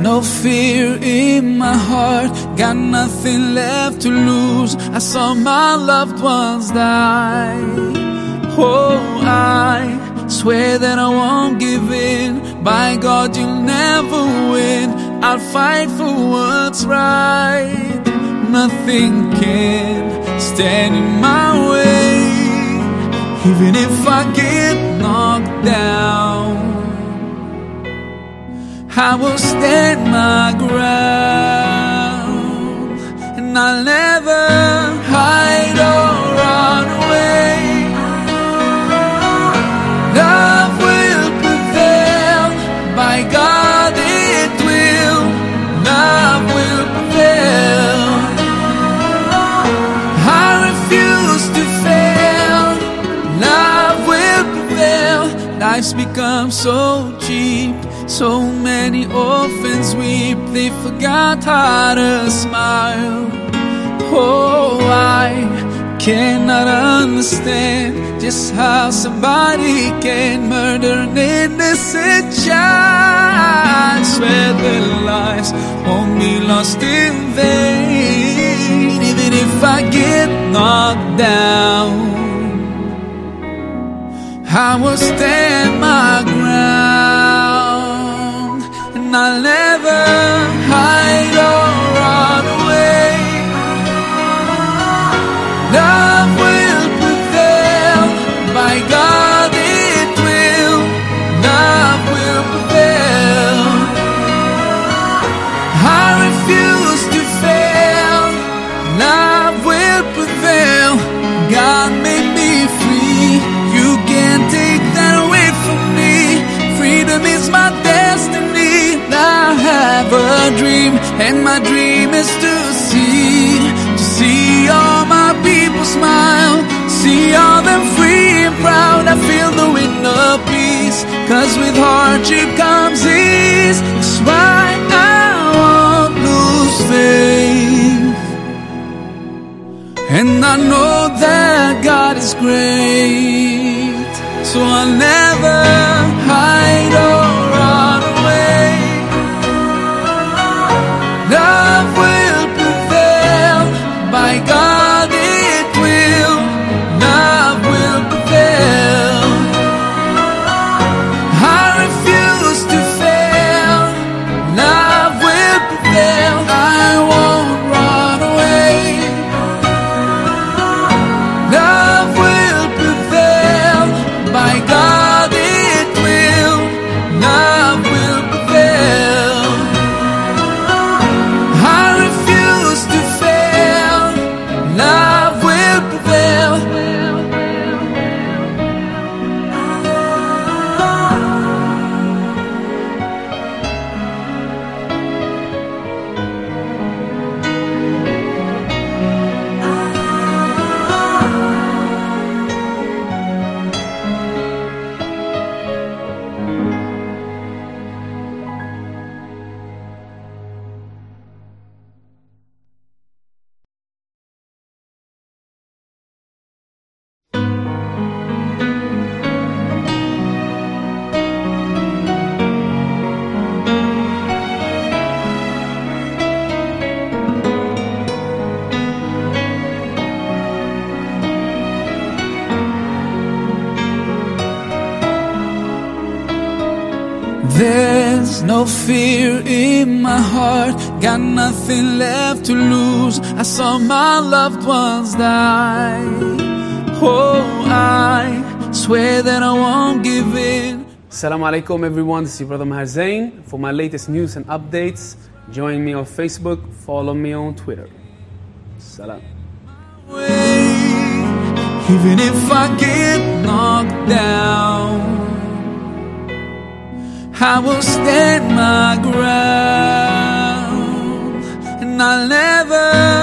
No fear in my heart, got nothing left to lose. I saw my loved ones die. Oh, I swear that I won't give in. By God, you'll never win. I'll fight for what's right. Nothing can stand in my way, even if I get knocked down. I will stand my ground and I'll never hide or run away. Love will prevail, by God it will. Love will prevail. I refuse to fail. Love will prevail. Life's become so cheap. So many orphans weep, they forgot how to smile. Oh, I cannot understand just how somebody can murder an innocent child. Swear their lives won't be lost in vain, even if I get knocked down. I will stand my ground and and my dream is to see, to see all my people smile, see all them free and proud. I feel the wind of peace, cause with hardship comes ease. That's why I won't lose faith. And I know that God is great, so I'll never There's no fear in my heart, got nothing left to lose. I saw my loved ones die. Oh, I swear that I won't give in. Assalamu alaikum everyone, this is brother Maher Zain. For my latest news and updates, join me on Facebook, follow me on Twitter. Salam. even if I get knocked down. I will stand my ground and I'll never